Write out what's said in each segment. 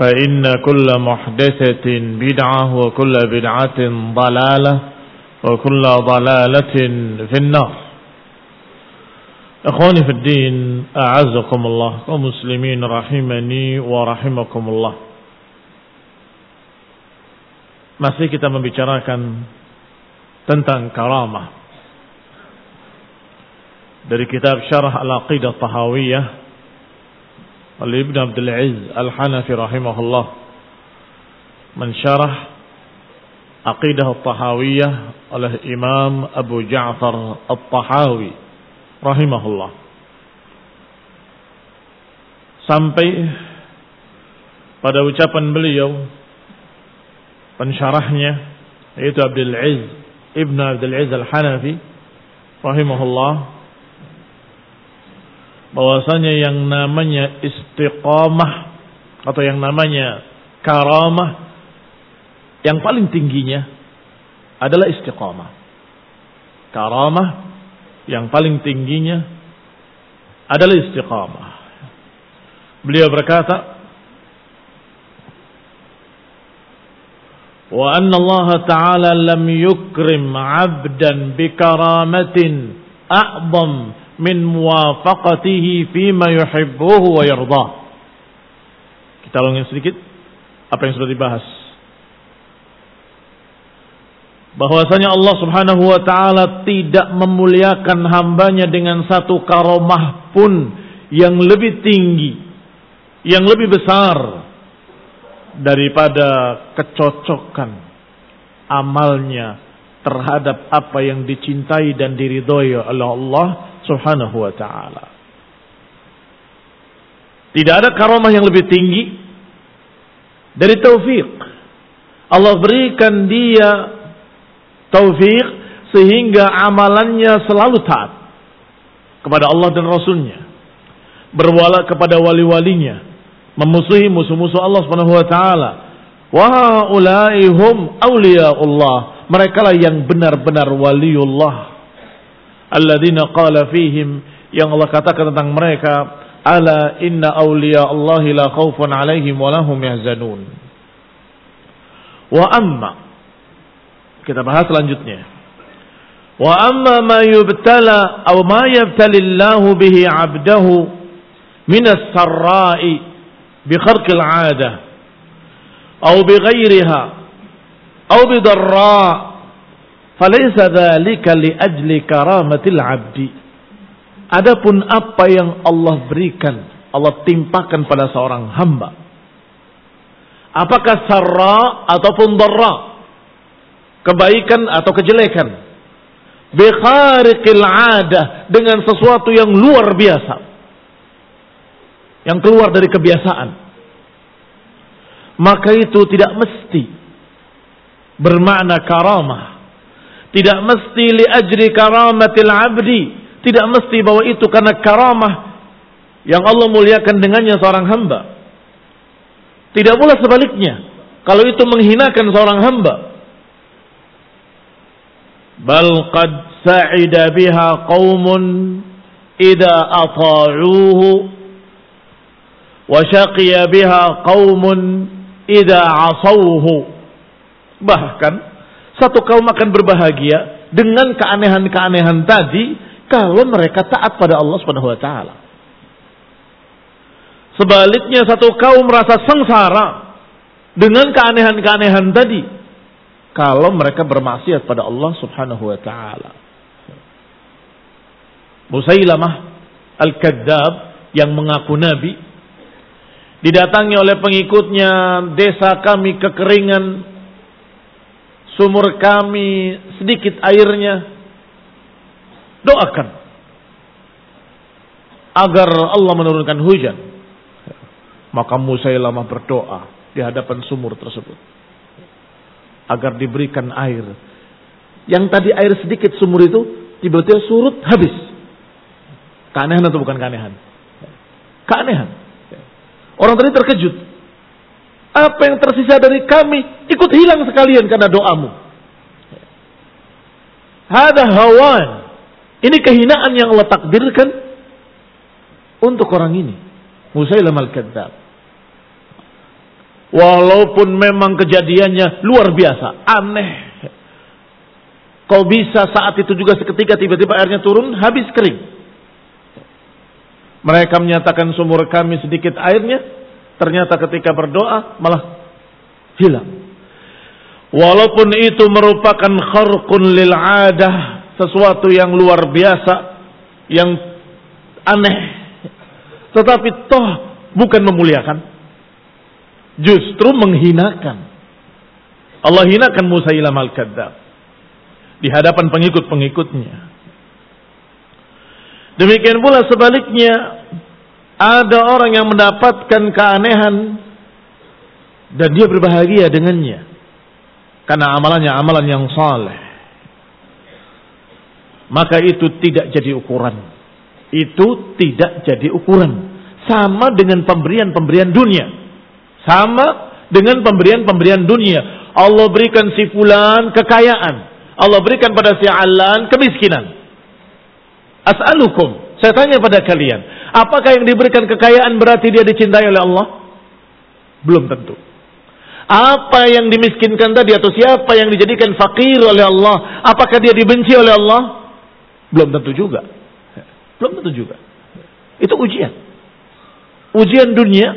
فإن كل محدثة بدعة وكل بدعة ضلالة وكل ضلالة في النار. إخواني في الدين أعزكم الله ومسلمين رحمني ورحمكم الله. Masih kita membicarakan tentang karamah. Dari kitab Syarah Al-Aqidah Tahawiyah oleh Ibn Abdul Aziz Al-Hanafi rahimahullah mensyarah Aqidah At-Tahawiyah oleh Imam Abu Ja'far At-Tahawi rahimahullah. Sampai pada ucapan beliau pensyarahnya yaitu Abdul Aziz Ibn Abdul Aziz Al-Hanafi rahimahullah bahwasanya yang namanya istiqamah atau yang namanya karamah yang paling tingginya adalah istiqamah. Karamah yang paling tingginya adalah istiqamah. Beliau berkata, "Wa anna Allah Ta'ala lam yukrim 'abdan bi karamatin min muwafaqatihi fima yuhibbuhu wa yardah." Kita ulangi sedikit apa yang sudah dibahas bahwasanya Allah Subhanahu wa taala tidak memuliakan hambanya dengan satu karomah pun yang lebih tinggi, yang lebih besar daripada kecocokan amalnya terhadap apa yang dicintai dan diridhoi oleh Allah Subhanahu wa taala. Tidak ada karomah yang lebih tinggi dari taufik. Allah berikan dia taufik sehingga amalannya selalu taat kepada Allah dan Rasulnya berwala kepada wali-walinya memusuhi musuh-musuh Allah Subhanahu wa taala wa ulaihum awliyaullah mereka lah yang benar-benar waliullah alladzina qala fihim yang Allah katakan tentang mereka ala inna awliya Allah la khaufun alaihim wa lahum yahzanun wa amma kita bahas selanjutnya. Wa amma ma yubtala atau ma yabtalillahu bihi 'abdahu min as-sarra'i bi kharqil 'adah aw bi ghairiha aw bi darra' falaysa dhalika li ajli karamatil 'abdi Adapun apa yang Allah berikan, Allah timpakan pada seorang hamba. Apakah sarra ataupun darra? Kebaikan atau kejelekan? bikhariqil adah dengan sesuatu yang luar biasa yang keluar dari kebiasaan maka itu tidak mesti bermakna karamah tidak mesti li ajri karamatil abdi. Tidak mesti bahwa itu karena karamah yang Allah muliakan dengannya seorang hamba. Tidak pula sebaliknya. Kalau itu menghinakan seorang hamba. Bal qad sa'ida biha qaumun idza ata'uhu wa syaqiya biha qaumun idza 'asawhu. Bahkan satu kaum akan berbahagia dengan keanehan-keanehan tadi kalau mereka taat pada Allah Subhanahu wa taala. Sebaliknya satu kaum merasa sengsara dengan keanehan-keanehan tadi kalau mereka bermaksiat pada Allah Subhanahu wa taala. Musailamah Al-Kadzab yang mengaku nabi didatangi oleh pengikutnya desa kami kekeringan sumur kami sedikit airnya doakan agar Allah menurunkan hujan maka Musailamah berdoa di hadapan sumur tersebut agar diberikan air. Yang tadi air sedikit sumur itu tiba-tiba surut habis. Keanehan atau bukan keanehan? Keanehan. Orang tadi terkejut. Apa yang tersisa dari kami ikut hilang sekalian karena doamu. Hada hawan. Ini kehinaan yang Allah takdirkan untuk orang ini. Musailam al-Kadzab. Walaupun memang kejadiannya luar biasa, aneh. Kau bisa saat itu juga seketika tiba-tiba airnya turun, habis kering. Mereka menyatakan sumur kami sedikit airnya, ternyata ketika berdoa malah hilang. Walaupun itu merupakan kharqun lil adah, sesuatu yang luar biasa, yang aneh. Tetapi toh bukan memuliakan justru menghinakan. Allah hinakan Musa ilam al-Kadzab di hadapan pengikut-pengikutnya. Demikian pula sebaliknya ada orang yang mendapatkan keanehan dan dia berbahagia dengannya karena amalannya amalan yang saleh. Maka itu tidak jadi ukuran. Itu tidak jadi ukuran. Sama dengan pemberian-pemberian dunia. Sama dengan pemberian-pemberian dunia. Allah berikan si fulan kekayaan. Allah berikan pada si alan kemiskinan. As'alukum. Saya tanya pada kalian. Apakah yang diberikan kekayaan berarti dia dicintai oleh Allah? Belum tentu. Apa yang dimiskinkan tadi atau siapa yang dijadikan fakir oleh Allah, apakah dia dibenci oleh Allah? Belum tentu juga. Belum tentu juga. Itu ujian. Ujian dunia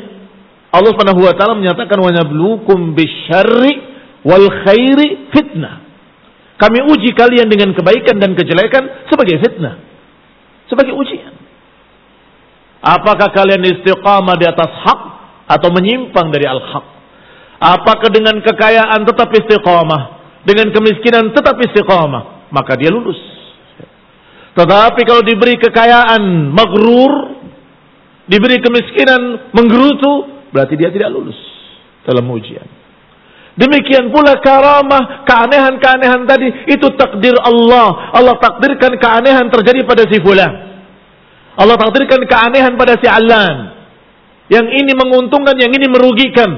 Allah Subhanahu wa taala menyatakan wa nabluukum bisyarri wal khairi fitnah. Kami uji kalian dengan kebaikan dan kejelekan sebagai fitnah. Sebagai ujian. Apakah kalian istiqamah di atas hak atau menyimpang dari al-haq? Apakah dengan kekayaan tetap istiqamah, dengan kemiskinan tetap istiqamah, maka dia lulus. Tetapi kalau diberi kekayaan magrur, diberi kemiskinan menggerutu, berarti dia tidak lulus dalam ujian. Demikian pula karamah, keanehan-keanehan tadi itu takdir Allah. Allah takdirkan keanehan terjadi pada si fulan. Allah takdirkan keanehan pada si Alan. Yang ini menguntungkan, yang ini merugikan.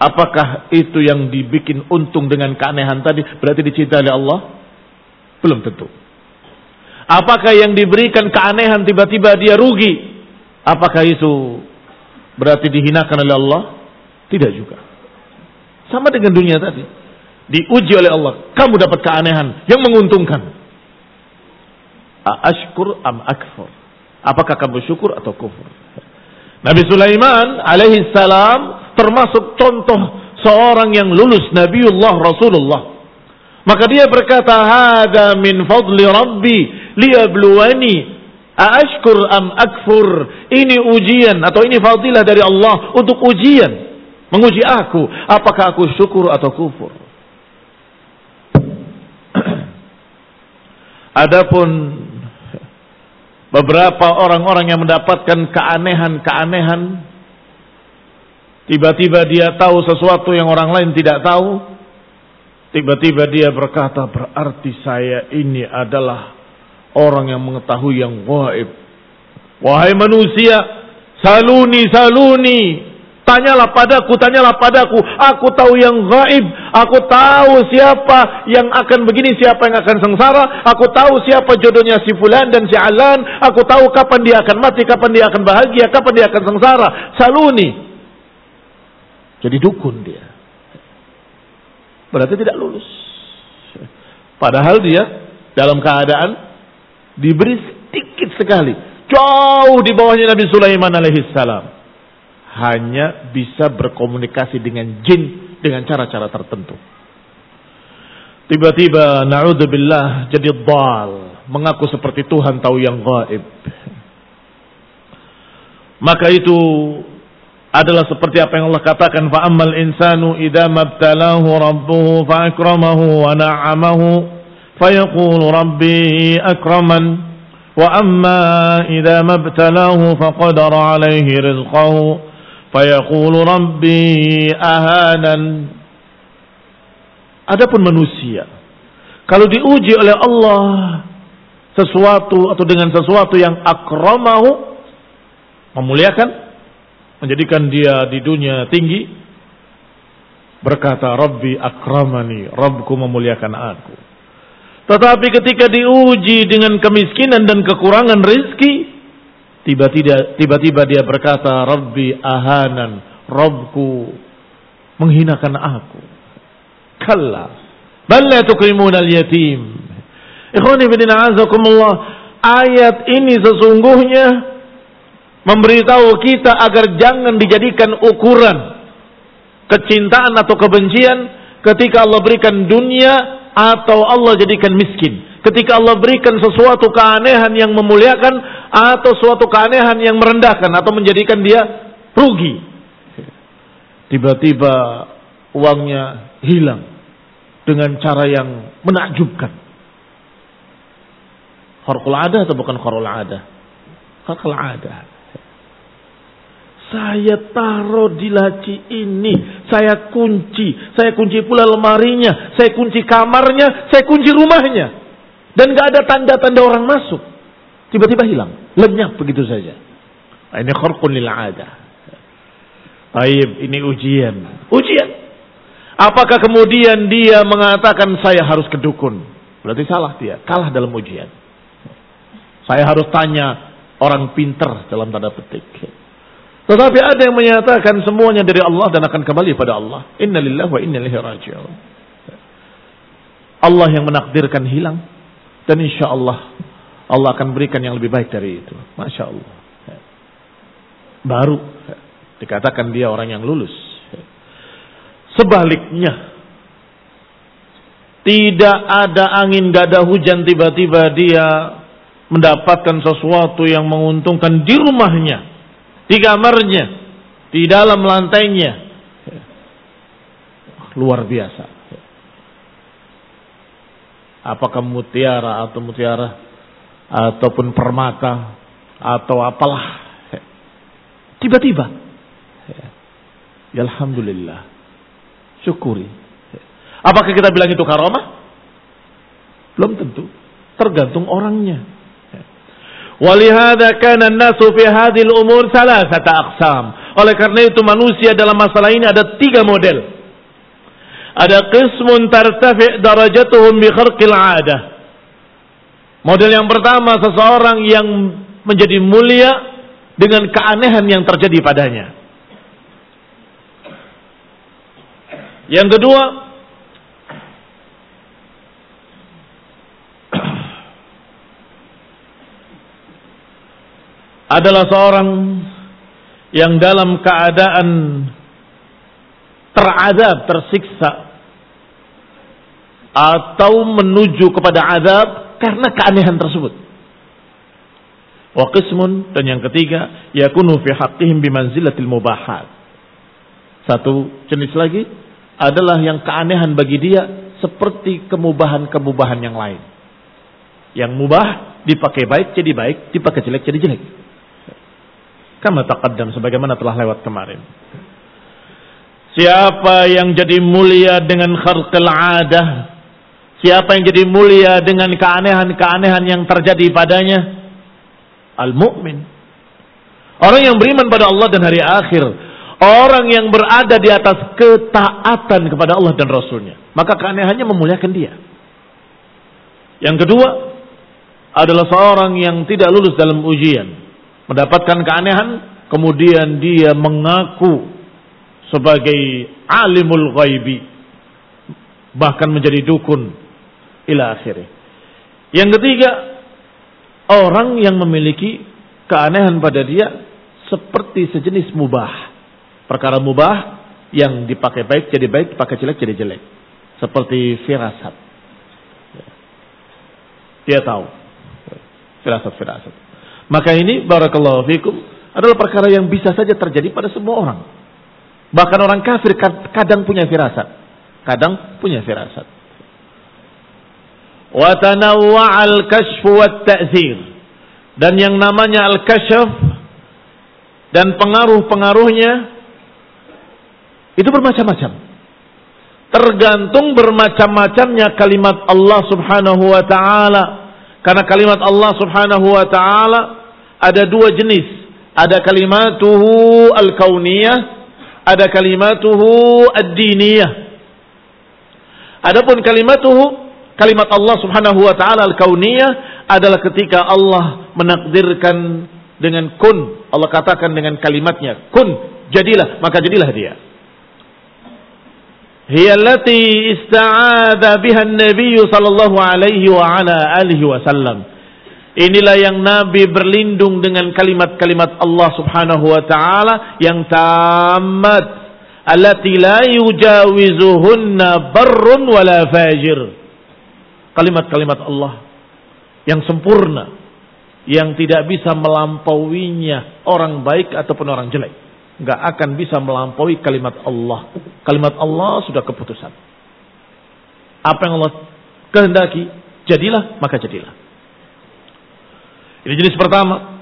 Apakah itu yang dibikin untung dengan keanehan tadi berarti dicintai oleh Allah? Belum tentu. Apakah yang diberikan keanehan tiba-tiba dia rugi? Apakah itu berarti dihinakan oleh Allah? Tidak juga. Sama dengan dunia tadi. diuji oleh Allah, kamu dapat keanehan yang menguntungkan. Ashkur am akfur. Apakah kamu syukur atau kufur? Nabi Sulaiman alaihi salam termasuk contoh seorang yang lulus Nabiullah Rasulullah. Maka dia berkata, "Hada min fadli Rabbi liyabluwani aashkur am akfur." Ini ujian atau ini fadilah dari Allah untuk ujian, menguji aku, apakah aku syukur atau kufur. Adapun beberapa orang-orang yang mendapatkan keanehan-keanehan. Tiba-tiba dia tahu sesuatu yang orang lain tidak tahu. Tiba-tiba dia berkata berarti saya ini adalah orang yang mengetahui yang gaib. Wahai manusia saluni saluni Tanyalah padaku, tanyalah padaku. Aku tahu yang gaib. Aku tahu siapa yang akan begini, siapa yang akan sengsara. Aku tahu siapa jodohnya si fulan dan si alan. Aku tahu kapan dia akan mati, kapan dia akan bahagia, kapan dia akan sengsara. Saluni. Jadi dukun dia. Berarti tidak lulus. Padahal dia dalam keadaan diberi sedikit sekali. Jauh di bawahnya Nabi Sulaiman alaihissalam hanya bisa berkomunikasi dengan jin dengan cara-cara tertentu. Tiba-tiba naudzubillah jadi dal, mengaku seperti Tuhan tahu yang gaib. Maka itu adalah seperti apa yang Allah katakan fa ammal insanu idza mabtalahu rabbuhu fa akramahu wa na'amahu fayaqulu rabbi akraman wa amma idza mabtalahu faqadara alayhi rizqahu fayaqulu rabbi ahanan. Adapun manusia kalau diuji oleh Allah sesuatu atau dengan sesuatu yang akramahu memuliakan menjadikan dia di dunia tinggi berkata Rabbi akramani Rabbku memuliakan aku. Tetapi ketika diuji dengan kemiskinan dan kekurangan rizki Tiba-tiba dia berkata, "Rabbi ahanan, Rabbku menghinakan aku." Kalla. Bal la tukrimuna al-yatim. Ikhwani fillah azakumullah, ayat ini sesungguhnya memberitahu kita agar jangan dijadikan ukuran kecintaan atau kebencian ketika Allah berikan dunia atau Allah jadikan miskin. Ketika Allah berikan sesuatu keanehan yang memuliakan atau suatu keanehan yang merendahkan atau menjadikan dia rugi. Tiba-tiba uangnya hilang dengan cara yang menakjubkan. Kharqul ada atau bukan kharqul ada? Kharqul ada. Saya taruh di laci ini, saya kunci, saya kunci pula lemarinya, saya kunci kamarnya, saya kunci rumahnya. Dan gak ada tanda-tanda orang masuk. Tiba-tiba hilang. Lenyap begitu saja. Nah, ini khurqun lil ada. Taib, ini ujian. Ujian. Apakah kemudian dia mengatakan saya harus ke dukun? Berarti salah dia. Kalah dalam ujian. Saya harus tanya orang pinter dalam tanda petik. Tetapi ada yang menyatakan semuanya dari Allah dan akan kembali pada Allah. Inna lillahi wa inna ilaihi raji'un. Allah yang menakdirkan hilang. Dan insya Allah Allah akan berikan yang lebih baik dari itu. Masya Allah. Baru dikatakan dia orang yang lulus. Sebaliknya, tidak ada angin, tidak ada hujan, tiba-tiba dia mendapatkan sesuatu yang menguntungkan di rumahnya, di kamarnya, di dalam lantainya. Luar biasa. Apakah mutiara atau mutiara ataupun permata atau apalah. Tiba-tiba. Ya alhamdulillah. Syukuri. Apakah kita bilang itu karomah? Belum tentu. Tergantung orangnya Walihada kana nasu fi hadhil umur salasata aqsam. Oleh karena itu manusia dalam masalah ini ada tiga model. Ada qismun tartafi darajatuhum bi kharqil adah. Model yang pertama seseorang yang menjadi mulia dengan keanehan yang terjadi padanya. Yang kedua, adalah seorang yang dalam keadaan teradab, tersiksa atau menuju kepada azab karena keanehan tersebut. Wa qismun dan yang ketiga yakunu fi haqqihim bimanzilatil mubahat. Satu jenis lagi adalah yang keanehan bagi dia seperti kemubahan-kemubahan yang lain. Yang mubah dipakai baik jadi baik, dipakai jelek jadi jelek. Kama taqaddam sebagaimana telah lewat kemarin. Siapa yang jadi mulia dengan kharqil adah? Siapa yang jadi mulia dengan keanehan-keanehan yang terjadi padanya? Al-mu'min. Orang yang beriman pada Allah dan hari akhir. Orang yang berada di atas ketaatan kepada Allah dan Rasulnya. Maka keanehannya memuliakan dia. Yang kedua adalah seorang yang tidak lulus dalam ujian. Mendapatkan keanehan. Kemudian dia mengaku sebagai alimul ghaibi bahkan menjadi dukun ila akhirnya. Yang ketiga, orang yang memiliki keanehan pada dia seperti sejenis mubah. Perkara mubah yang dipakai baik jadi baik, dipakai jelek jadi jelek. Seperti firasat. Dia tahu. Firasat-firasat. Maka ini barakallahu fikum adalah perkara yang bisa saja terjadi pada semua orang. Bahkan orang kafir kadang punya firasat. Kadang punya firasat. Wa tanawwa'al kashfu wat ta'zir. Dan yang namanya al-kashf dan pengaruh-pengaruhnya itu bermacam-macam. Tergantung bermacam-macamnya kalimat Allah Subhanahu wa taala. Karena kalimat Allah Subhanahu wa taala ada dua jenis. Ada kalimatuhu al-kauniyah ada kalimatuhu ad-diniyah. Adapun kalimatuhu kalimat Allah Subhanahu wa taala al-kauniyah adalah ketika Allah menakdirkan dengan kun. Allah katakan dengan kalimatnya kun, jadilah, maka jadilah dia. Hiya allati ista'adha biha sallallahu alaihi wa ala alihi wasallam. Inilah yang Nabi berlindung dengan kalimat-kalimat Allah Subhanahu wa taala yang tamat allati la yujawizuhunna barrun wala fajir. Kalimat-kalimat Allah yang sempurna yang tidak bisa melampauinya orang baik ataupun orang jelek. Enggak akan bisa melampaui kalimat Allah. Kalimat Allah sudah keputusan. Apa yang Allah kehendaki, jadilah maka jadilah. Ini jenis pertama.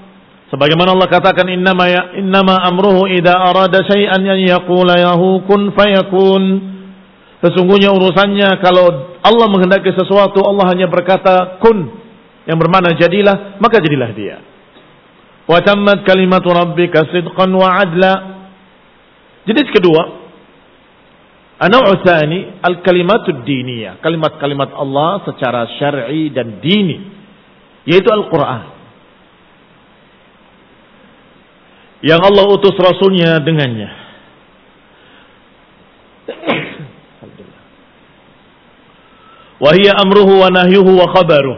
Sebagaimana Allah katakan innama ya innama amruhu idza arada syai'an an yaqula lahu kun fayakun. Sesungguhnya urusannya kalau Allah menghendaki sesuatu Allah hanya berkata kun yang bermakna jadilah maka jadilah dia. Wa tammat kalimatu rabbika sidqan wa adla. Jenis kedua Anau tsani al-kalimatud diniyah, kalimat-kalimat Allah secara syar'i dan dini, yaitu Al-Qur'an. Yang Allah utus Rasulnya dengannya. Wahia amruhu wa nahyuhu wa khabaruh.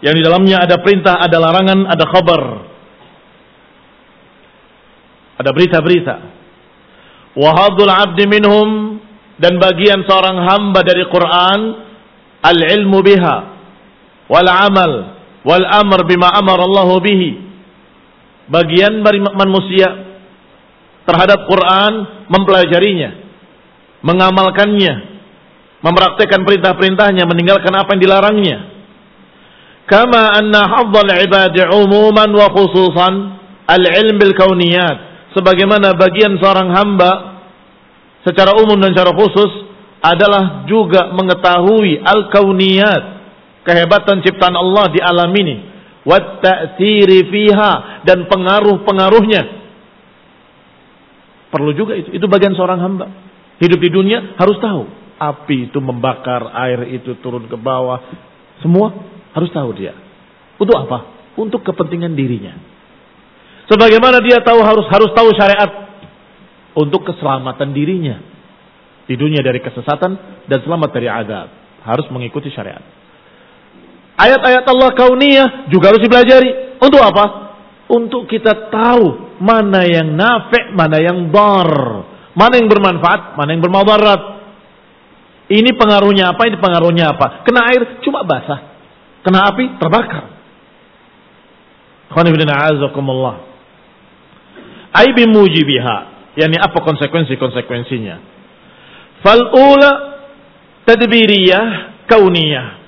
Yang di dalamnya ada perintah, ada larangan, ada khabar. Ada berita-berita. Wahadul abdi minhum dan bagian seorang hamba dari Quran al-ilmu biha wal amal wal amr bima amar Allah bihi bagian dari manusia terhadap Quran mempelajarinya, mengamalkannya, mempraktekkan perintah-perintahnya, meninggalkan apa yang dilarangnya. Kama anna hafdzal ibadi umuman wa khususan al-ilm bil kauniyat. Sebagaimana bagian seorang hamba secara umum dan secara khusus adalah juga mengetahui al-kauniyat, kehebatan ciptaan Allah di alam ini wat fiha dan pengaruh-pengaruhnya. Perlu juga itu. Itu bagian seorang hamba. Hidup di dunia harus tahu. Api itu membakar, air itu turun ke bawah. Semua harus tahu dia. Untuk apa? Untuk kepentingan dirinya. Sebagaimana dia tahu harus harus tahu syariat untuk keselamatan dirinya di dunia dari kesesatan dan selamat dari azab. Harus mengikuti syariat. Ayat-ayat Allah kauniyah juga harus dipelajari. Untuk apa? untuk kita tahu mana yang nafek, mana yang dar, mana yang bermanfaat, mana yang bermadarat. Ini pengaruhnya apa, ini pengaruhnya apa. Kena air cuma basah. Kena api terbakar. Aibi mujibiha. Yani apa konsekuensi-konsekuensinya. Fal'ula tadbiriyah kauniyah.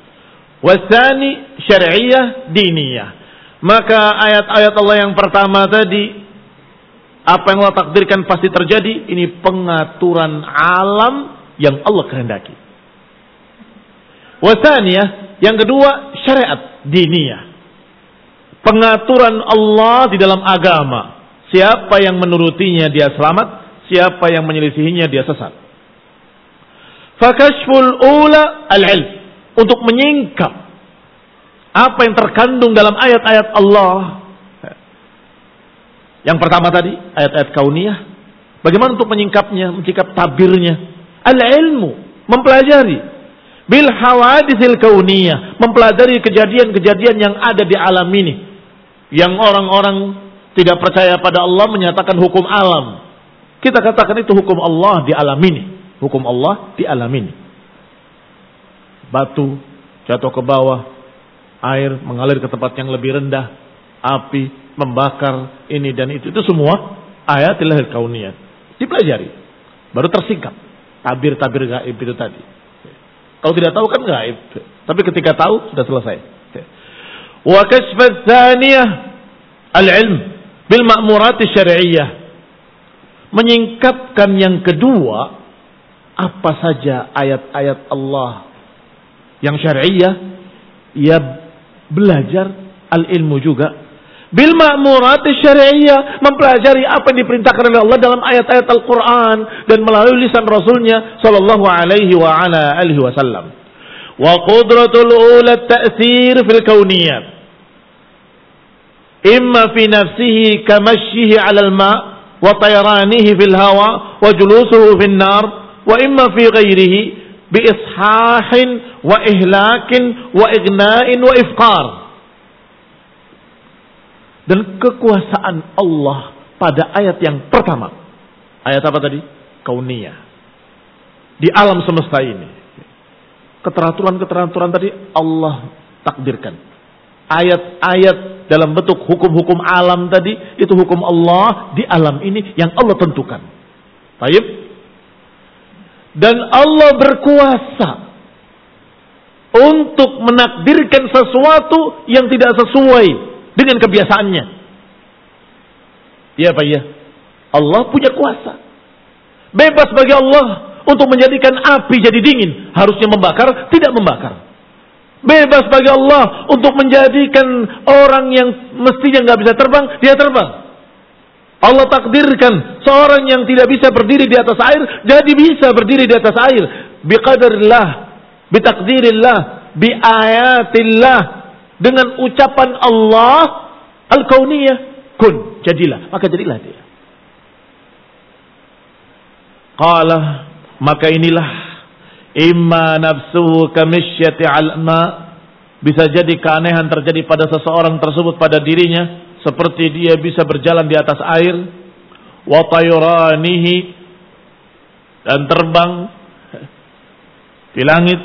Wasani syar'iyah diniyah. Maka ayat-ayat Allah yang pertama tadi apa yang Allah takdirkan pasti terjadi ini pengaturan alam yang Allah kehendaki. Wasaniyah yang kedua syariat diniyah. Pengaturan Allah di dalam agama. Siapa yang menurutinya dia selamat, siapa yang menyelisihinya dia sesat. Fakashful ula al-ilm untuk menyingkap apa yang terkandung dalam ayat-ayat Allah. Yang pertama tadi, ayat-ayat kauniyah. Bagaimana untuk menyingkapnya, menyingkap tabirnya? Al-ilmu, mempelajari. Bil hawadisil kauniyah, mempelajari kejadian-kejadian yang ada di alam ini. Yang orang-orang tidak percaya pada Allah menyatakan hukum alam. Kita katakan itu hukum Allah di alam ini. Hukum Allah di alam ini. Batu jatuh ke bawah, air mengalir ke tempat yang lebih rendah, api membakar ini dan itu. Itu semua ayat lahir kauniyah. Dipelajari. Baru tersingkap. Tabir-tabir gaib itu tadi. Kalau tidak tahu kan gaib. Tapi ketika tahu sudah selesai. Wa kasfat al-ilm bil ma'murat syari'iyah. Menyingkapkan yang kedua apa saja ayat-ayat Allah yang syari'iyah ia belajar al-ilmu juga. Bil ma'murat syari'iyah mempelajari apa yang diperintahkan oleh Allah dalam ayat-ayat Al-Qur'an dan melalui lisan Rasulnya sallallahu alaihi wa ala alihi wasallam. Wa qudratul ula ta'thir fil kauniyat. Imma fi nafsihi kamashyihi 'ala al-ma' wa tayranihi fil hawa wa julusuhu fil nar wa imma fi ghairihi bi ishahin wa ihlakin wa igna'in wa ifqar. Dan kekuasaan Allah pada ayat yang pertama. Ayat apa tadi? Kauniyah. Di alam semesta ini. Keteraturan-keteraturan tadi Allah takdirkan. Ayat-ayat dalam bentuk hukum-hukum alam tadi itu hukum Allah di alam ini yang Allah tentukan. Baik. Dan Allah berkuasa untuk menakdirkan sesuatu yang tidak sesuai dengan kebiasaannya. Ya Pak ya. Allah punya kuasa. Bebas bagi Allah untuk menjadikan api jadi dingin. Harusnya membakar, tidak membakar. Bebas bagi Allah untuk menjadikan orang yang mestinya nggak bisa terbang, dia terbang. Allah takdirkan seorang yang tidak bisa berdiri di atas air, jadi bisa berdiri di atas air. Biqadarillah bitakdirillah, biayatillah, dengan ucapan Allah al-kauniyah, kun, jadilah, maka jadilah dia. Qala, maka inilah imma nafsuhu kamisyati al-ma bisa jadi keanehan terjadi pada seseorang tersebut pada dirinya seperti dia bisa berjalan di atas air wa dan terbang di langit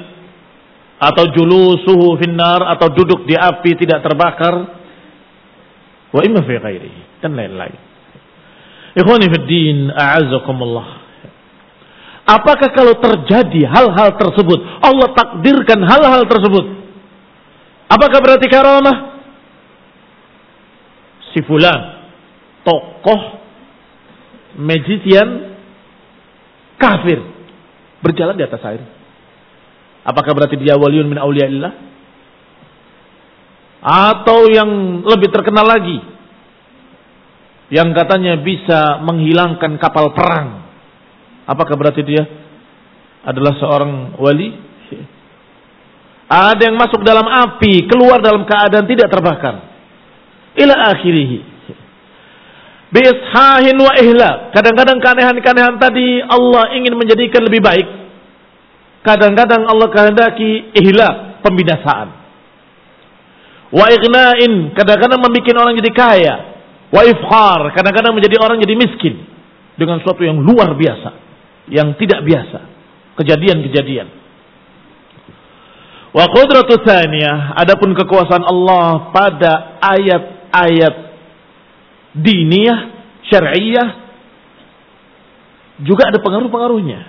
atau julusuhu finnar atau duduk di api tidak terbakar wa imma fi ghairihi dan lain-lain. Ikhwani fi din, a'azzakumullah. Apakah kalau terjadi hal-hal tersebut, Allah takdirkan hal-hal tersebut, apakah berarti karamah? Si fulan, tokoh, magician, kafir, berjalan di atas air. Apakah berarti dia waliun min awliyaillah? Atau yang lebih terkenal lagi. Yang katanya bisa menghilangkan kapal perang. Apakah berarti dia adalah seorang wali? Ada yang masuk dalam api, keluar dalam keadaan tidak terbakar. Ila akhirih. Bishahin wa ihla. Kadang-kadang keanehan-keanehan tadi Allah ingin menjadikan lebih baik Kadang-kadang Allah kehendaki ihla, pembinasaan. Wa ignain, kadang-kadang membuat orang jadi kaya. Wa ifkhar, kadang-kadang menjadi orang jadi miskin dengan sesuatu yang luar biasa, yang tidak biasa, kejadian-kejadian. Wa qudratu tsaniyah, adapun kekuasaan Allah pada ayat-ayat diniyah, syar'iyyah juga ada pengaruh-pengaruhnya.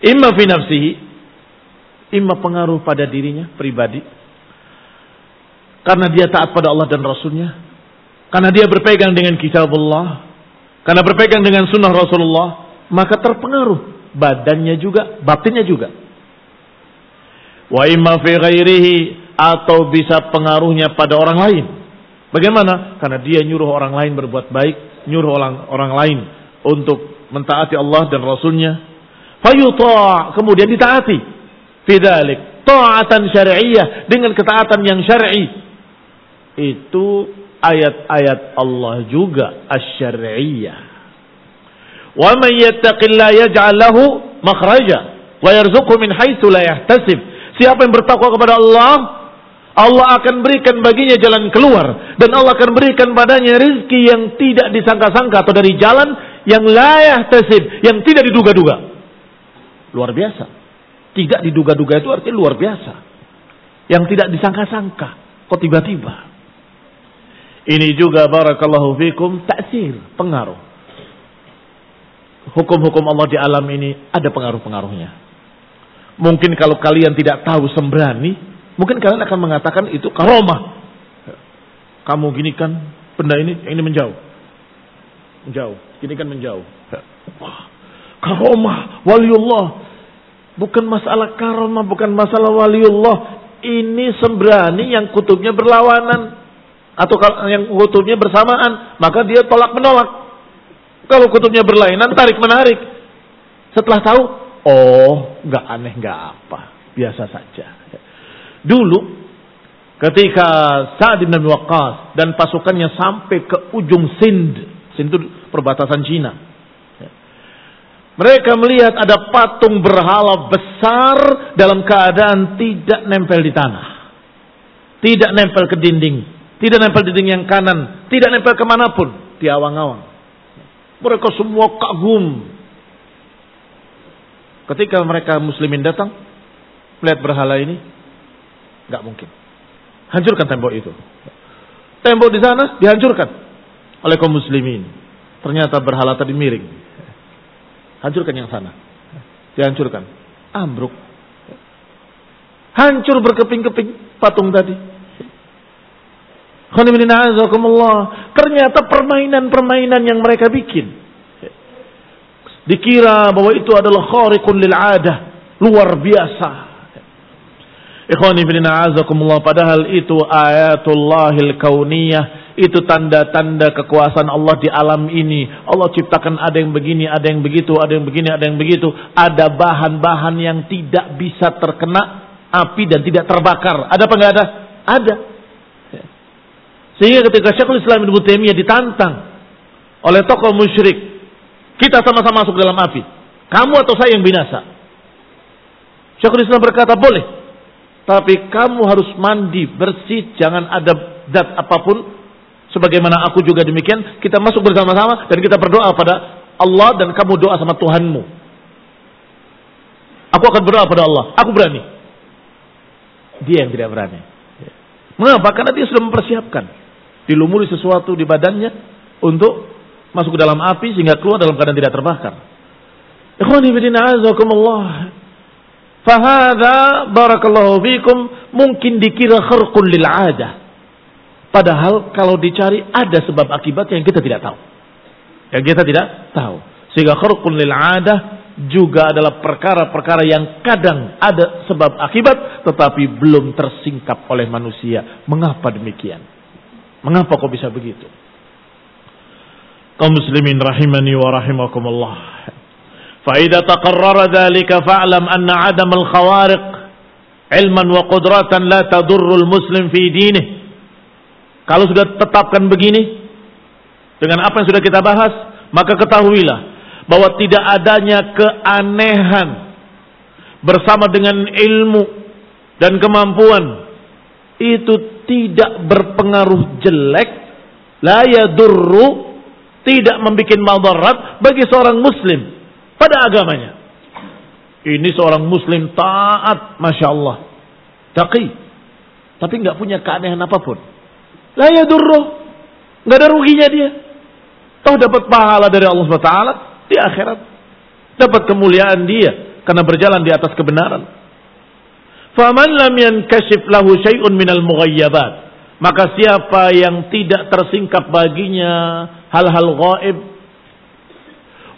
Imma fi nafsihi, imma pengaruh pada dirinya pribadi. Karena dia taat pada Allah dan Rasulnya. Karena dia berpegang dengan kitab Allah. Karena berpegang dengan sunnah Rasulullah. Maka terpengaruh. Badannya juga, batinnya juga. Wa imma fi ghairihi atau bisa pengaruhnya pada orang lain. Bagaimana? Karena dia nyuruh orang lain berbuat baik, nyuruh orang orang lain untuk mentaati Allah dan Rasulnya. Fayuta' kemudian ditaati. Fidalik ta'atan syar'iyyah dengan ketaatan yang syar'i. Itu ayat-ayat Allah juga asy-syar'iyyah. Wa man yattaqillaha yaj'al lahu makhraja wa yarzuqhu min haitsu la yahtasib. Siapa yang bertakwa kepada Allah, Allah akan berikan baginya jalan keluar dan Allah akan berikan padanya rizki yang tidak disangka-sangka atau dari jalan yang layak tasib, yang tidak diduga-duga. Luar biasa. Tidak diduga-duga itu artinya luar biasa. Yang tidak disangka-sangka. Kok tiba-tiba? Ini juga barakallahu fikum taksir, pengaruh. Hukum-hukum Allah di alam ini ada pengaruh-pengaruhnya. Mungkin kalau kalian tidak tahu sembrani, mungkin kalian akan mengatakan itu karomah. Kamu gini kan benda ini, ini menjauh. Menjauh, gini kan menjauh. Karomah, waliullah. Bukan masalah karomah, bukan masalah waliullah. Ini sembrani yang kutubnya berlawanan. Atau yang kutubnya bersamaan. Maka dia tolak menolak. Kalau kutubnya berlainan, tarik menarik. Setelah tahu, Oh, nggak aneh, nggak apa, biasa saja. Dulu, ketika Sa'ad bin Waqqas dan pasukannya sampai ke ujung Sind, Sind itu perbatasan Cina. Mereka melihat ada patung berhala besar dalam keadaan tidak nempel di tanah. Tidak nempel ke dinding. Tidak nempel di dinding yang kanan. Tidak nempel ke mana pun. Di awang-awang. Mereka semua kagum Ketika mereka muslimin datang, melihat berhala ini, nggak mungkin. Hancurkan tembok itu. Tembok di sana dihancurkan oleh kaum muslimin. Ternyata berhala tadi miring. Hancurkan yang sana. Dihancurkan. Ambruk. Hancur berkeping-keping patung tadi. Ternyata permainan-permainan yang mereka bikin Dikira bahwa itu adalah khariqun lil adah. Luar biasa. Ikhwani bin a'azakumullah. Padahal itu ayatullahil kauniyah. Itu tanda-tanda kekuasaan Allah di alam ini. Allah ciptakan ada yang begini, ada yang begitu, ada yang begini, ada yang begitu. Ada bahan-bahan yang tidak bisa terkena api dan tidak terbakar. Ada apa enggak ada? Ada. Sehingga ketika Syekhul Islam Ibnu Taimiyah ditantang oleh tokoh musyrik kita sama-sama masuk dalam api. Kamu atau saya yang binasa. Syekhul Islam berkata, boleh. Tapi kamu harus mandi, bersih, jangan ada zat apa pun. Sebagaimana aku juga demikian, kita masuk bersama-sama dan kita berdoa pada Allah dan kamu doa sama Tuhanmu. Aku akan berdoa pada Allah. Aku berani. Dia yang tidak berani. Mengapa? Karena dia sudah mempersiapkan. Dilumuri sesuatu di badannya untuk masuk ke dalam api sehingga keluar dalam keadaan tidak terbakar. Ikhwani bidina azakumullah. Fahada barakallahu fikum mungkin dikira kharqun lil adah. Padahal kalau dicari ada sebab akibat yang kita tidak tahu. Yang kita tidak tahu. Sehingga kharqun lil adah juga adalah perkara-perkara yang kadang ada sebab akibat tetapi belum tersingkap oleh manusia. Mengapa demikian? Mengapa kok bisa begitu? kaum muslimin rahimani wa rahimakumullah. Taqarrara dhalika fa'lam anna 'adam al-khawariq ilman wa qudratan la tadurru al-muslim fi dinih. Kalau sudah tetapkan begini dengan apa yang sudah kita bahas, maka ketahuilah bahwa tidak adanya keanehan bersama dengan ilmu dan kemampuan. Itu tidak berpengaruh jelek. La yadurru tidak membuat madarat bagi seorang muslim pada agamanya. Ini seorang muslim taat, masya Allah, taqi, tapi nggak punya keanehan apa pun. La yadurru, nggak ada ruginya dia. Tahu dapat pahala dari Allah SWT di akhirat, dapat kemuliaan dia karena berjalan di atas kebenaran. Faman lam yankashif lahu syai'un minal mughayyabat maka siapa yang tidak tersingkap baginya hal-hal gaib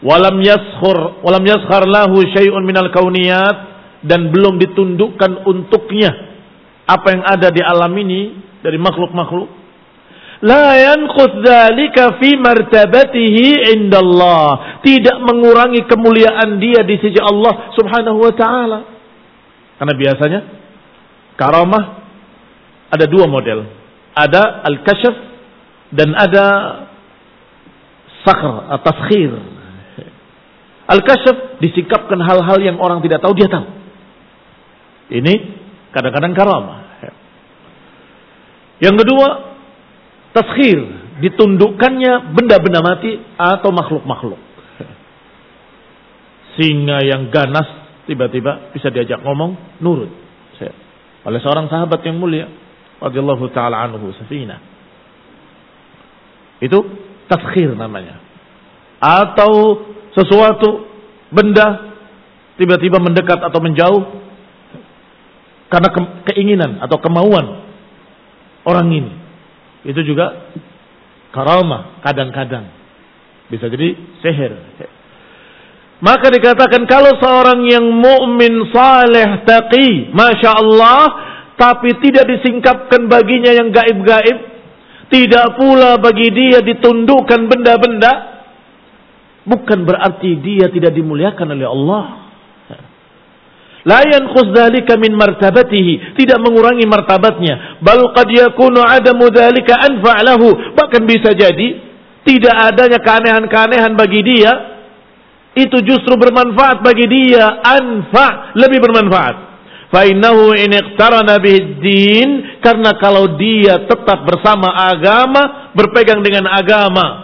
walam yaskhur walam yaskhar lahu syai'un minal kauniyat. Dan belum ditundukkan untuknya apa yang ada di alam ini dari makhluk-makhluk. La yanqus dzalika fi martabatihi indallah. Tidak mengurangi kemuliaan dia di sisi Allah Subhanahu wa taala. Karena biasanya karamah ada dua model. Ada al-kashf dan ada sakhr atau taskhir. Al-kashf disikapkan hal-hal yang orang tidak tahu dia tahu. Ini kadang-kadang karamah. Yang kedua, taskhir ditundukkannya benda-benda mati atau makhluk-makhluk. Singa yang ganas tiba-tiba bisa diajak ngomong nurut. Oleh seorang sahabat yang mulia radhiyallahu taala anhu safina. Itu taskhir namanya. Atau sesuatu benda tiba-tiba mendekat atau menjauh karena ke keinginan atau kemauan orang ini. Itu juga karamah kadang-kadang. Bisa jadi seher. Maka dikatakan kalau seorang yang mukmin saleh taqi, masya Allah, tapi tidak disingkapkan baginya yang gaib-gaib, tidak pula bagi dia ditundukkan benda-benda, bukan berarti dia tidak dimuliakan oleh Allah. La yanqus dzalika min martabatihi, tidak mengurangi martabatnya. Bal qad yakunu adamu dzalika anfa' lahu. Bahkan bisa jadi tidak adanya keanehan-keanehan bagi dia itu justru bermanfaat bagi dia, anfa' lebih bermanfaat. Fainahu in iqtarana din karena kalau dia tetap bersama agama, berpegang dengan agama,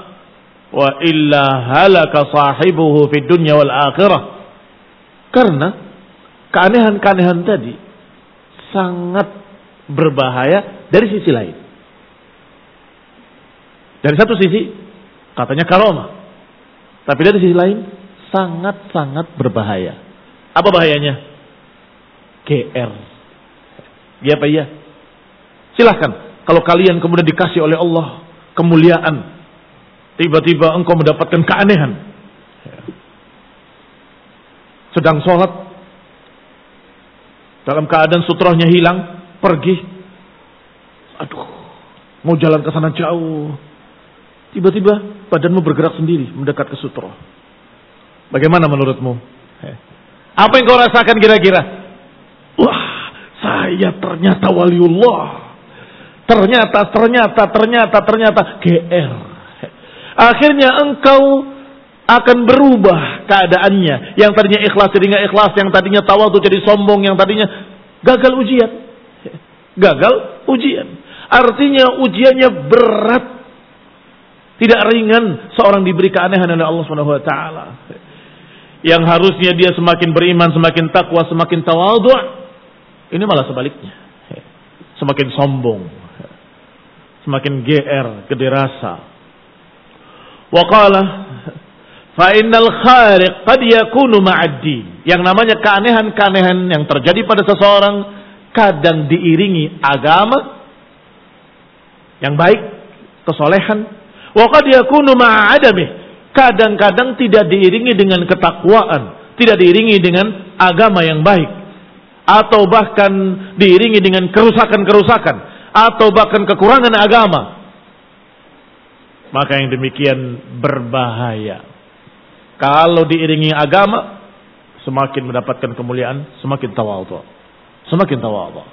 wa illa halaka sahibuhu fid dunya wal akhirah. Karena keanehan-keanehan tadi sangat berbahaya dari sisi lain. Dari satu sisi katanya karomah. Tapi dari sisi lain sangat-sangat berbahaya. Apa bahayanya? GR. Ya apa ya? Silahkan. Kalau kalian kemudian dikasih oleh Allah kemuliaan. Tiba-tiba engkau mendapatkan keanehan. Sedang sholat. Dalam keadaan sutrohnya hilang. Pergi. Aduh. Mau jalan ke sana jauh. Tiba-tiba badanmu bergerak sendiri mendekat ke sutroh. Bagaimana menurutmu? Apa yang kau rasakan kira-kira? Wah, saya ternyata waliullah. Ternyata, ternyata, ternyata, ternyata GR. Akhirnya engkau akan berubah keadaannya. Yang tadinya ikhlas jadi nggak ikhlas, yang tadinya tawadu jadi sombong, yang tadinya gagal ujian. Gagal ujian. Artinya ujiannya berat. Tidak ringan seorang diberi keanehan oleh Allah Subhanahu wa taala. Yang harusnya dia semakin beriman, semakin takwa, semakin tawadhu, ini malah sebaliknya. Semakin sombong. Semakin GR, gede rasa. Waqala fa innal khariq qad Yang namanya keanehan-keanehan yang terjadi pada seseorang kadang diiringi agama yang baik, kesolehan. Wa qad yakunu ma'adamih. Kadang-kadang tidak diiringi dengan ketakwaan, tidak diiringi dengan agama yang baik atau bahkan diiringi dengan kerusakan-kerusakan atau bahkan kekurangan agama maka yang demikian berbahaya kalau diiringi agama semakin mendapatkan kemuliaan semakin tawadhu semakin tawadhu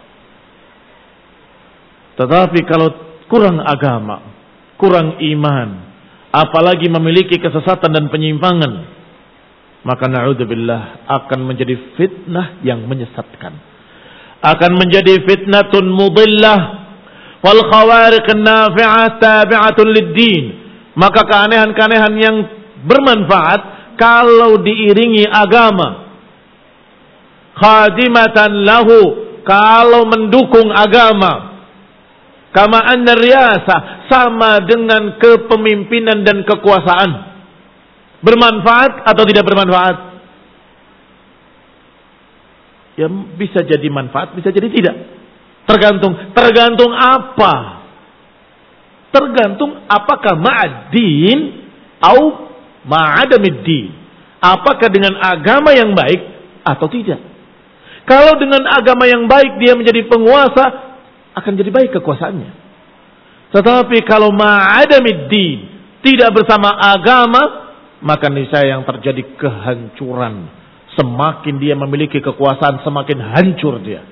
tetapi kalau kurang agama kurang iman apalagi memiliki kesesatan dan penyimpangan maka na'udzubillah akan menjadi fitnah yang menyesatkan. Akan menjadi fitnatun mudillah. Wal khawariq nafi'ah tabi'atun lid-din. Maka keanehan-keanehan yang bermanfaat kalau diiringi agama. Khadimatan lahu kalau mendukung agama. Kama anna riyasa sama dengan kepemimpinan dan kekuasaan. Bermanfaat atau tidak bermanfaat? Ya bisa jadi manfaat, bisa jadi tidak. Tergantung, tergantung apa? Tergantung apakah ma'adin atau ma'adamiddin. Apakah dengan agama yang baik atau tidak. Kalau dengan agama yang baik dia menjadi penguasa, akan jadi baik kekuasaannya. Tetapi kalau ma'adamiddin, tidak bersama agama, maka niscaya yang terjadi kehancuran. Semakin dia memiliki kekuasaan, semakin hancur dia.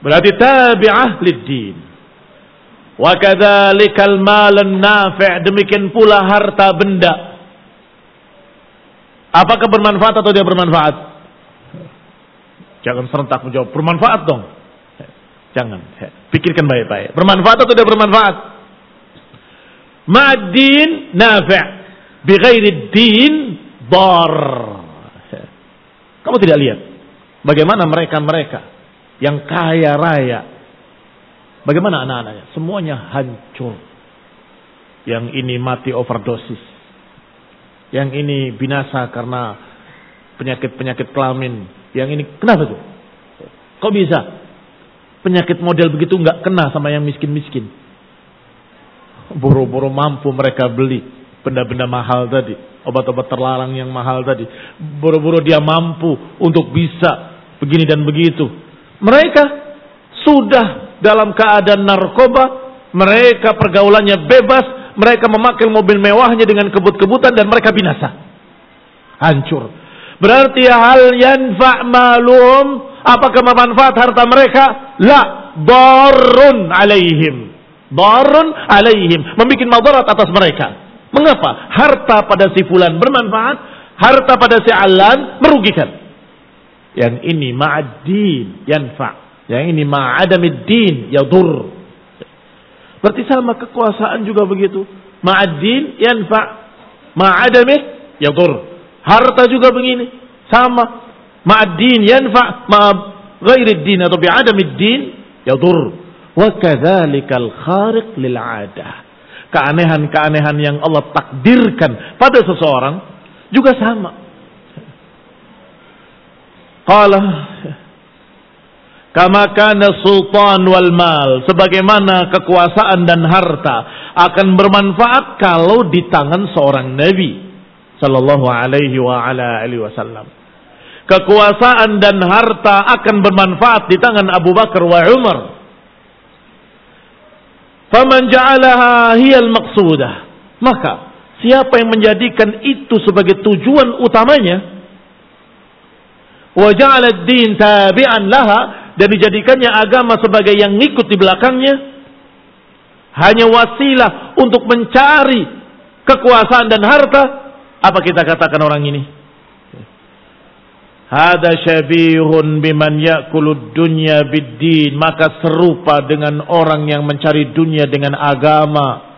Berarti tabi'ah lid-din. Wa kadzalikal malun nafi' demikian pula harta benda. Apakah bermanfaat atau tidak bermanfaat? Jangan serentak menjawab bermanfaat dong. Jangan. Pikirkan baik-baik. Bermanfaat atau tidak bermanfaat? Ma'din nafi' bighairi din dar. Kamu tidak lihat bagaimana mereka-mereka yang kaya raya. Bagaimana anak-anaknya? Semuanya hancur. Yang ini mati overdosis. Yang ini binasa karena penyakit-penyakit kelamin. Yang ini kenapa tuh? Kok bisa? Penyakit model begitu nggak kena sama yang miskin-miskin. Boro-boro mampu mereka beli benda-benda mahal tadi, obat-obat terlarang yang mahal tadi. Boro-boro dia mampu untuk bisa begini dan begitu. Mereka sudah dalam keadaan narkoba, mereka pergaulannya bebas, mereka memakai mobil mewahnya dengan kebut-kebutan dan mereka binasa. Hancur. Berarti hal yanfa' malum, apakah bermanfaat harta mereka? La, darun alaihim. Darun alaihim, membuat madarat atas mereka. Mengapa? Harta pada si fulan bermanfaat, harta pada si alan merugikan. Yang ini ma'ad-din yanfa. Yang ini ma'adamiddin yadur. Berarti sama kekuasaan juga begitu. Ma'ad-din yanfa. Ma'adamih yadur. Harta juga begini. Sama. Ma'ad-din yanfa. Ma'ghairiddin atau bi'adamiddin yadur. Wa kadzalikal khariq lil 'adah. Keanehan-keanehan yang Allah takdirkan pada seseorang juga sama Qala kama kana sultan wal mal sebagaimana kekuasaan dan harta akan bermanfaat kalau di tangan seorang nabi. Sallallahu alaihi wa ala alihi wasallam. Kekuasaan dan harta akan bermanfaat di tangan Abu Bakar wa Umar. Faman ja'alaha hiyal maqsudah. Maka siapa yang menjadikan itu sebagai tujuan utamanya wa ja'ala din tabi'an laha dan dijadikannya agama sebagai yang ngikut di belakangnya hanya wasilah untuk mencari kekuasaan dan harta apa kita katakan orang ini Hada syabihun biman ya'kulud dunya biddin. Maka serupa dengan orang yang mencari dunia dengan agama.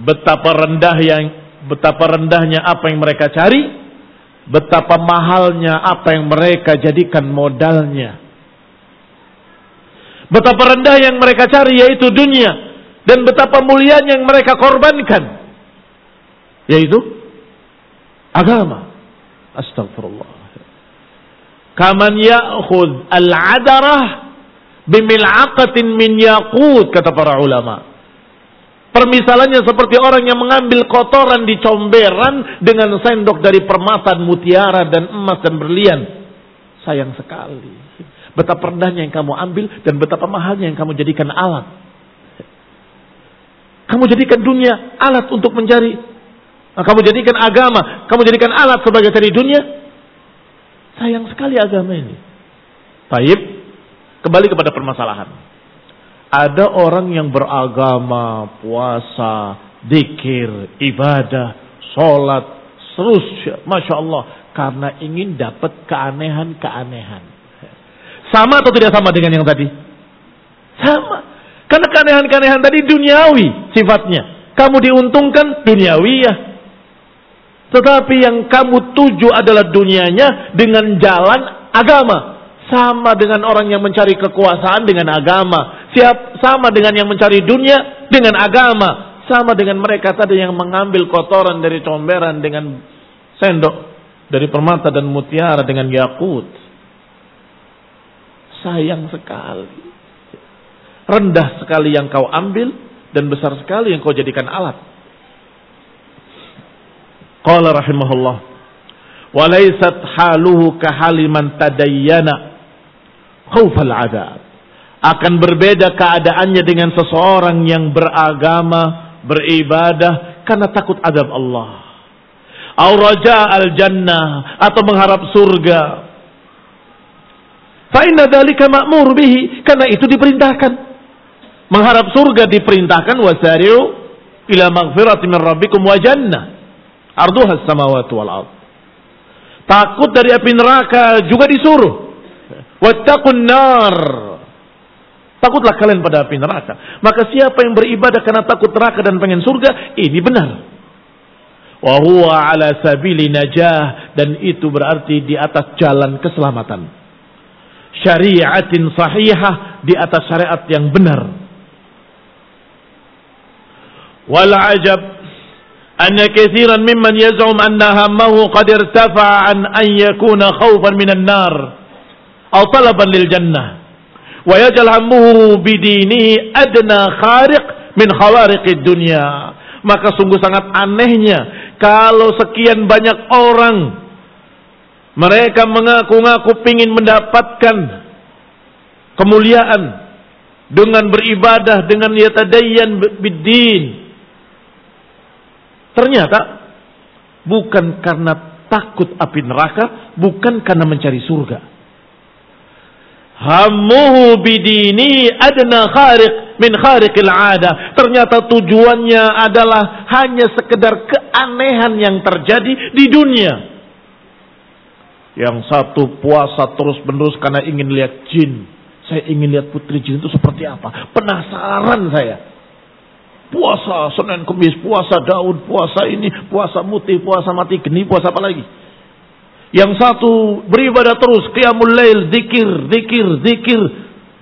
Betapa rendah yang betapa rendahnya apa yang mereka cari Betapa mahalnya apa yang mereka jadikan modalnya. Betapa rendah yang mereka cari yaitu dunia. Dan betapa mulianya yang mereka korbankan. Yaitu agama. Astagfirullah. Kaman ya'khud al-adarah bimil'aqatin min yaqut kata para ulama. Permisalannya seperti orang yang mengambil kotoran di comberan dengan sendok dari permata, mutiara dan emas dan berlian. Sayang sekali. Betapa rendahnya yang kamu ambil dan betapa mahalnya yang kamu jadikan alat. Kamu jadikan dunia alat untuk mencari. Kamu jadikan agama, kamu jadikan alat sebagai cari dunia. Sayang sekali agama ini. Taib, kembali kepada permasalahan. Ada orang yang beragama, puasa, dikir, ibadah, sholat, terus, masya Allah, karena ingin dapat keanehan-keanehan. Sama atau tidak sama dengan yang tadi? Sama. Karena keanehan-keanehan tadi duniawi sifatnya. Kamu diuntungkan duniawi ya. Tetapi yang kamu tuju adalah dunianya dengan jalan agama. Sama dengan orang yang mencari kekuasaan dengan agama. Siap sama dengan yang mencari dunia dengan agama. Sama dengan mereka tadi yang mengambil kotoran dari comberan dengan sendok dari permata dan mutiara dengan yakut. Sayang sekali. Rendah sekali yang kau ambil dan besar sekali yang kau jadikan alat. Qala rahimahullah. Walaysat haluhu kahaliman tadayyana khawfal adab. Akan berbeda keadaannya dengan seseorang yang beragama, beribadah karena takut adab Allah. Auraja al-jannah atau mengharap surga. Fa inna dzalika ma'mur bihi karena itu diperintahkan. Mengharap surga diperintahkan wasari'u ila maghfirati min rabbikum wa jannah. Arduha samawati wal ard. Takut dari api neraka juga disuruh. Wattaqun nar. Takutlah kalian pada api neraka. Maka siapa yang beribadah karena takut neraka dan pengen surga, ini benar. Wa huwa ala sabili najah dan itu berarti di atas jalan keselamatan. Syariatin sahihah di atas syariat yang benar. Wal ajab anna kathiran mimman yaz'um anna hammahu qad irtafa'a an an yakuna khawfan minan nar atau talaban lil jannah bidinihi adna khariq min khawariqid dunya maka sungguh sangat anehnya kalau sekian banyak orang mereka mengaku-ngaku ingin mendapatkan kemuliaan dengan beribadah dengan yatadayyan bidin ternyata bukan karena takut api neraka bukan karena mencari surga Hammuhu bidini adna khariq min khariqil ada. Ternyata tujuannya adalah hanya sekedar keanehan yang terjadi di dunia. Yang satu puasa terus menerus karena ingin lihat jin. Saya ingin lihat putri jin itu seperti apa. Penasaran saya. Puasa Senin Kemis, puasa Daud, puasa ini, puasa Muti, puasa Mati Geni, puasa apa lagi? Yang satu beribadah terus, qiyamul lail, zikir, zikir, zikir.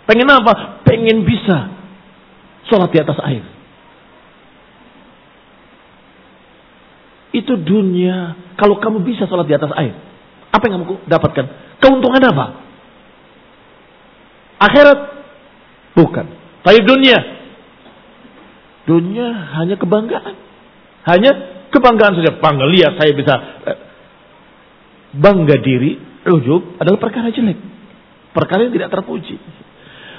Pengen apa? Pengen bisa sholat di atas air. Itu dunia. Kalau kamu bisa sholat di atas air, apa yang kamu dapatkan? Keuntungan apa? Akhirat? Bukan. Tapi dunia. Dunia hanya kebanggaan. Hanya kebanggaan saja. Bangga lihat saya bisa eh, bangga diri, ujub adalah perkara jelek. Perkara yang tidak terpuji.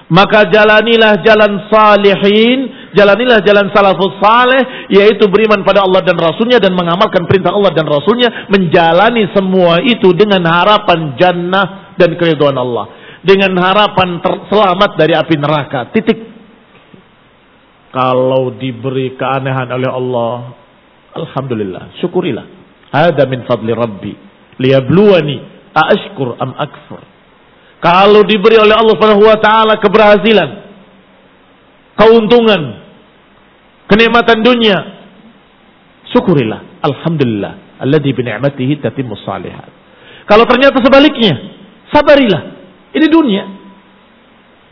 Maka jalanilah jalan salihin, jalanilah jalan salafus saleh, yaitu beriman pada Allah dan Rasulnya dan mengamalkan perintah Allah dan Rasulnya, menjalani semua itu dengan harapan jannah dan keriduan Allah. Dengan harapan selamat dari api neraka. Titik. Kalau diberi keanehan oleh Allah, Alhamdulillah, syukurilah. Ada min fadli Rabbi liyabluwani aashkur am akfur. Kalau diberi oleh Allah Subhanahu wa taala keberhasilan, keuntungan, kenikmatan dunia, syukurilah. Alhamdulillah alladzi bi ni'matihi tatimmus salihat. Kalau ternyata sebaliknya, sabarilah. Ini dunia.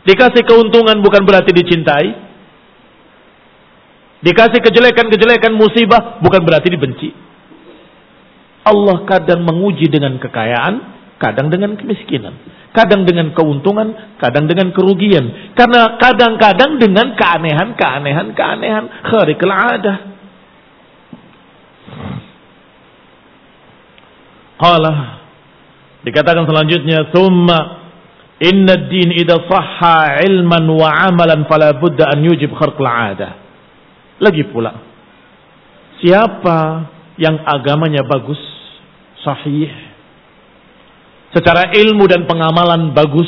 Dikasih keuntungan bukan berarti dicintai. Dikasih kejelekan-kejelekan musibah bukan berarti dibenci. Allah kadang menguji dengan kekayaan, kadang dengan kemiskinan. Kadang dengan keuntungan, kadang dengan kerugian. Karena kadang-kadang dengan keanehan, keanehan, keanehan. Kharikul adah. Qala dikatakan selanjutnya thumma inna din idza sahha ilman wa amalan fala budda an yujib kharqul adah. Lagi pula siapa yang agamanya bagus sahih. Secara ilmu dan pengamalan bagus.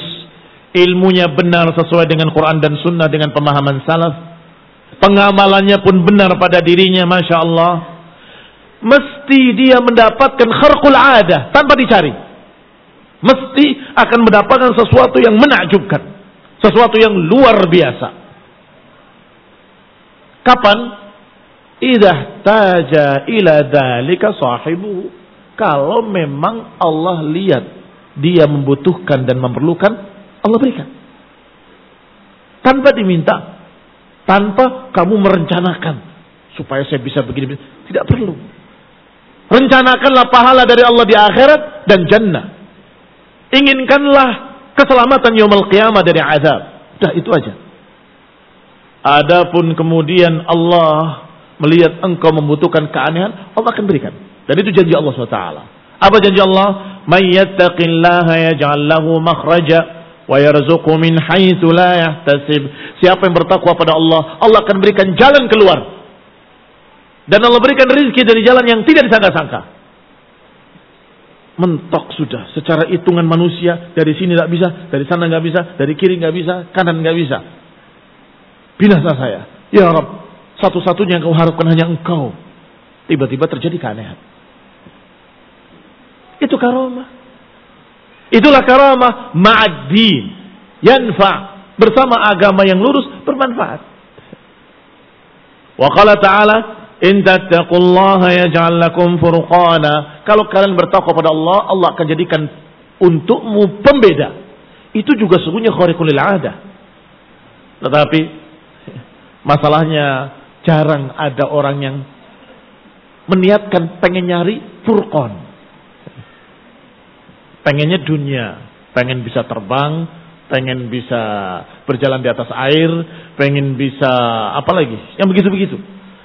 Ilmunya benar sesuai dengan Quran dan Sunnah dengan pemahaman salaf. Pengamalannya pun benar pada dirinya, Masya Allah. Mesti dia mendapatkan kharqul adah tanpa dicari. Mesti akan mendapatkan sesuatu yang menakjubkan. Sesuatu yang luar biasa. Kapan? Idah taja ila dalika sahibu. Kalau memang Allah lihat dia membutuhkan dan memerlukan, Allah berikan. Tanpa diminta, tanpa kamu merencanakan supaya saya bisa begini. Tidak perlu. Rencanakanlah pahala dari Allah di akhirat dan jannah. Inginkanlah keselamatan yaumul qiyamah dari azab. Dah itu aja. Adapun kemudian Allah melihat engkau membutuhkan keanehan, Allah akan berikan. Dan itu janji Allah SWT. Apa janji Allah? "May yattaqillaha yaj'al lahu makhraja wa min haitsu la yahtasib." Siapa yang bertakwa pada Allah, Allah akan berikan jalan keluar dan Allah berikan rezeki dari jalan yang tidak disangka-sangka. Mentok sudah secara hitungan manusia dari sini tidak bisa, dari sana nggak bisa, dari kiri nggak bisa, kanan nggak bisa. Binasa saya. Ya Rob, satu-satunya yang kau harapkan hanya engkau. Tiba-tiba terjadi keanehan. Itu karomah. Itulah karomah ma'ad-din. Yanfa. Bersama agama yang lurus bermanfaat. Wa qala ta'ala In tattaqullaha yaj'al lakum furqana. Kalau kalian bertakwa pada Allah, Allah akan jadikan untukmu pembeda. Itu juga sesungguhnya khariqul ada. Tetapi masalahnya jarang ada orang yang meniatkan pengen nyari furqan. Pengennya dunia, pengen bisa terbang, pengen bisa berjalan di atas air, pengen bisa apa lagi? Yang begitu-begitu.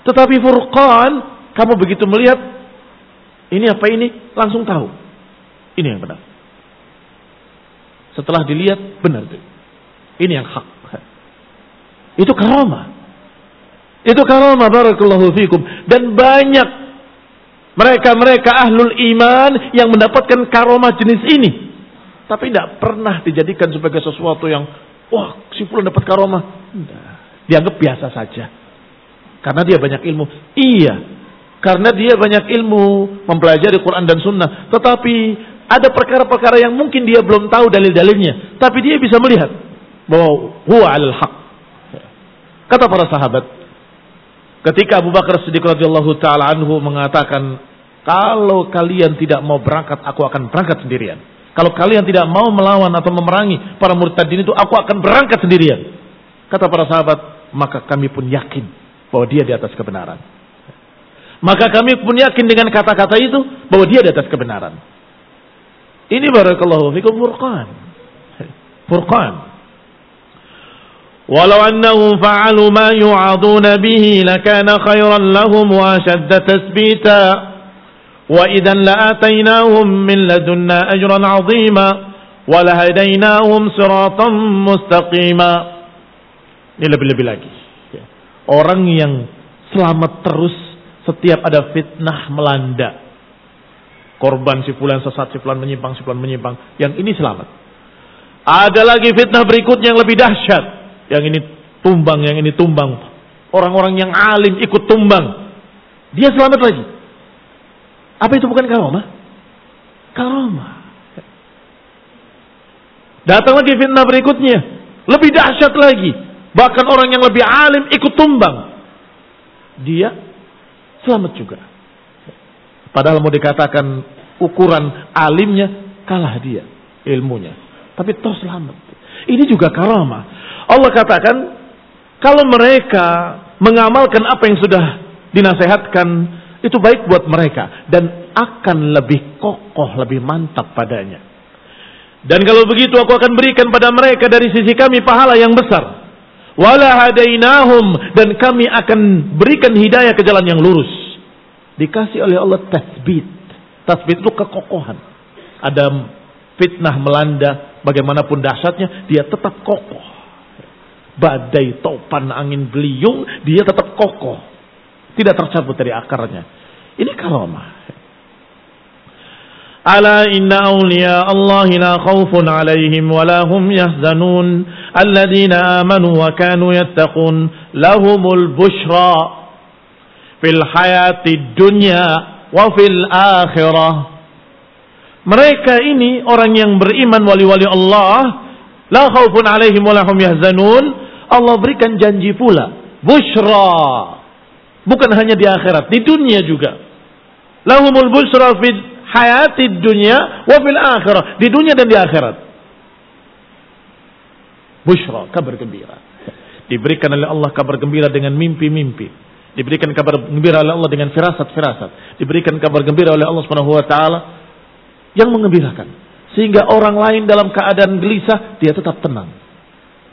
Tetapi furqan, kamu begitu melihat ini apa ini, langsung tahu. Ini yang benar. Setelah dilihat, benar itu. Ini yang hak. Itu karama. Itu karama barakallahu fikum. Dan banyak mereka-mereka ahlul iman yang mendapatkan karama jenis ini. Tapi tidak pernah dijadikan sebagai sesuatu yang, wah si dapat karama. Dianggap biasa saja. Karena dia banyak ilmu. Iya. Karena dia banyak ilmu mempelajari Quran dan Sunnah. Tetapi ada perkara-perkara yang mungkin dia belum tahu dalil-dalilnya. Tapi dia bisa melihat bahwa huwa al haq. Kata para sahabat. Ketika Abu Bakar Siddiq radhiyallahu taala anhu mengatakan, "Kalau kalian tidak mau berangkat, aku akan berangkat sendirian." Kalau kalian tidak mau melawan atau memerangi para murtadin itu, aku akan berangkat sendirian. Kata para sahabat, maka kami pun yakin bahwa dia di atas kebenaran. Maka kami pun yakin dengan kata-kata itu bahwa dia di atas kebenaran. Ini barakallahu fikum furqan. Furqan. Walau annahum fa'alu ma yu'aduna bihi lakana khairan lahum wa ashadda tasbita wa idan la'atainahum min ladunna ajran 'azima wa lahadainahum. Ini lebih-lebih lagi. Orang yang selamat terus setiap ada fitnah melanda. Korban si fulan sesat, si fulan menyimpang, si fulan menyimpang. Yang ini selamat. Ada lagi fitnah berikutnya yang lebih dahsyat. Yang ini tumbang, yang ini tumbang. Orang-orang yang alim ikut tumbang. Dia selamat lagi. Apa itu bukan karomah? Karomah. Datang lagi fitnah berikutnya. Lebih dahsyat lagi. Bahkan orang yang lebih alim ikut tumbang. Dia selamat juga. Padahal mau dikatakan ukuran alimnya kalah dia ilmunya. Tapi toh selamat. Ini juga karama. Allah katakan kalau mereka mengamalkan apa yang sudah dinasehatkan itu baik buat mereka dan akan lebih kokoh, lebih mantap padanya. Dan kalau begitu aku akan berikan pada mereka dari sisi kami pahala yang besar wala hadainahum dan kami akan berikan hidayah ke jalan yang lurus. Dikasih oleh Allah tasbit. Tasbit itu kekokohan. Ada fitnah melanda, bagaimanapun dahsyatnya, dia tetap kokoh. Badai, topan, angin beliung, dia tetap kokoh. Tidak tercabut dari akarnya. Ini karomah. Ala inna awliya Allah la khawfun alaihim wa la hum yahzanun alladhina amanu wa kanu yattaqun lahumul bushra fil hayati dunya wa fil akhirah mereka ini orang yang beriman wali-wali Allah. La khaufun alaihim wa lahum yahzanun. Allah berikan janji pula. Bushra. Bukan hanya di akhirat, di dunia juga. Lahumul bushra fid hayati dunya wa fil akhirah. Di dunia dan di akhirat. Bushra, kabar gembira. Diberikan oleh Allah kabar gembira dengan mimpi-mimpi. Diberikan kabar gembira oleh Allah dengan firasat-firasat. Diberikan kabar gembira oleh Allah Subhanahu wa taala yang mengembirakan sehingga orang lain dalam keadaan gelisah dia tetap tenang.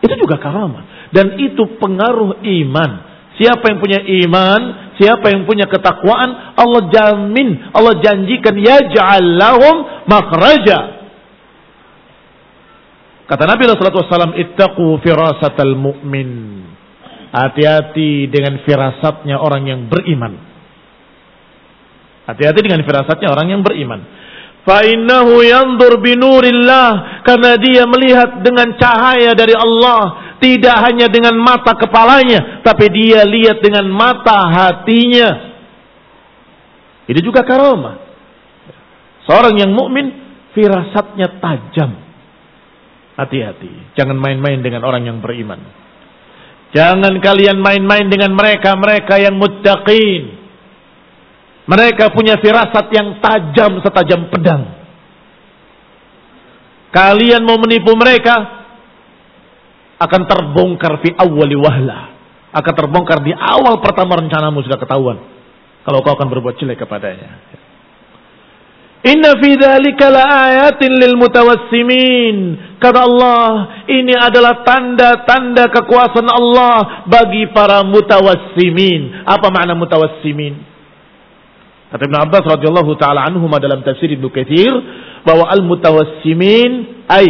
Itu juga karamah dan itu pengaruh iman. Siapa yang punya iman, siapa yang punya ketakwaan, Allah jamin, Allah janjikan yaj'al lahum makhraja. Kata Nabi alaihi wasallam, "Ittaqu firasatal mu'min." Hati-hati dengan firasatnya orang yang beriman. Hati-hati dengan firasatnya orang yang beriman. Fa'innahu yandur binurillah. Karena dia melihat dengan cahaya dari Allah. Tidak hanya dengan mata kepalanya. Tapi dia lihat dengan mata hatinya. Ini juga karomah. Seorang yang mukmin firasatnya tajam. Hati-hati. Jangan main-main dengan orang yang beriman. Jangan kalian main-main dengan mereka-mereka yang muttaqin. Mereka punya firasat yang tajam setajam pedang. Kalian mau menipu mereka akan terbongkar fi awwali wahla. Akan terbongkar di awal pertama rencanamu sudah ketahuan. Kalau kau akan berbuat jelek kepadanya. Inna fi dzalika laayatin lil mutawassimin. Kata Allah, ini adalah tanda-tanda kekuasaan Allah bagi para mutawassimin. Apa makna mutawassimin? Kata Ibn Abbas radhiyallahu taala anhuma dalam tafsir Ibnu Katsir bahwa al-mutawassimin ay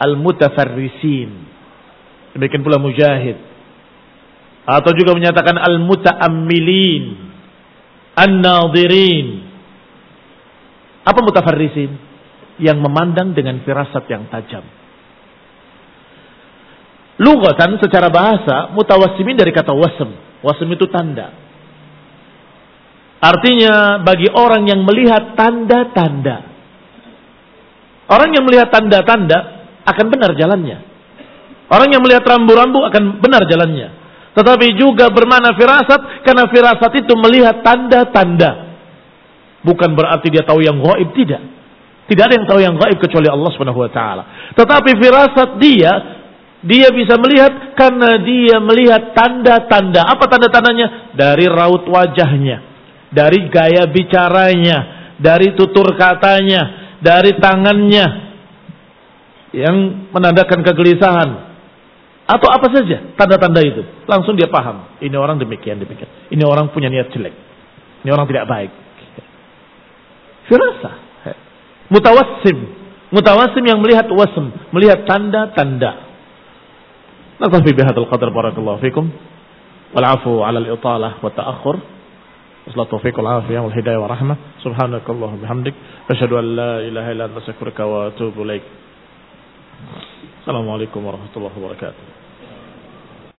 al-mutafarrisin. Demikian pula Mujahid. Atau juga menyatakan al-mutaammilin, an-nadirin, apa mutafarrisin? Yang memandang dengan firasat yang tajam. Lugatan secara bahasa mutawassimin dari kata wasm. Wasm itu tanda. Artinya bagi orang yang melihat tanda-tanda. Orang yang melihat tanda-tanda akan benar jalannya. Orang yang melihat rambu-rambu akan benar jalannya. Tetapi juga bermana firasat karena firasat itu melihat tanda-tanda. Bukan berarti dia tahu yang gaib, tidak. Tidak ada yang tahu yang gaib kecuali Allah Subhanahu wa taala. Tetapi firasat dia dia bisa melihat karena dia melihat tanda-tanda. Apa tanda-tandanya? Dari raut wajahnya, dari gaya bicaranya, dari tutur katanya, dari tangannya yang menandakan kegelisahan atau apa saja tanda-tanda itu. Langsung dia paham, ini orang demikian demikian. Ini orang punya niat jelek. Ini orang tidak baik. Firasa. Mutawassim. Mutawassim yang melihat wasm. Melihat tanda-tanda. Naktafi bihadal qadar barakallahu fikum. Wal'afu ala al-italah wa ta'akhur. Wassalamu taufiq wal afiyah wal hidayah wa rahmah. Subhanakallah bihamdik. Asyhadu an la ilaha illa anta wa atubu ilaik. Assalamualaikum warahmatullahi wabarakatuh.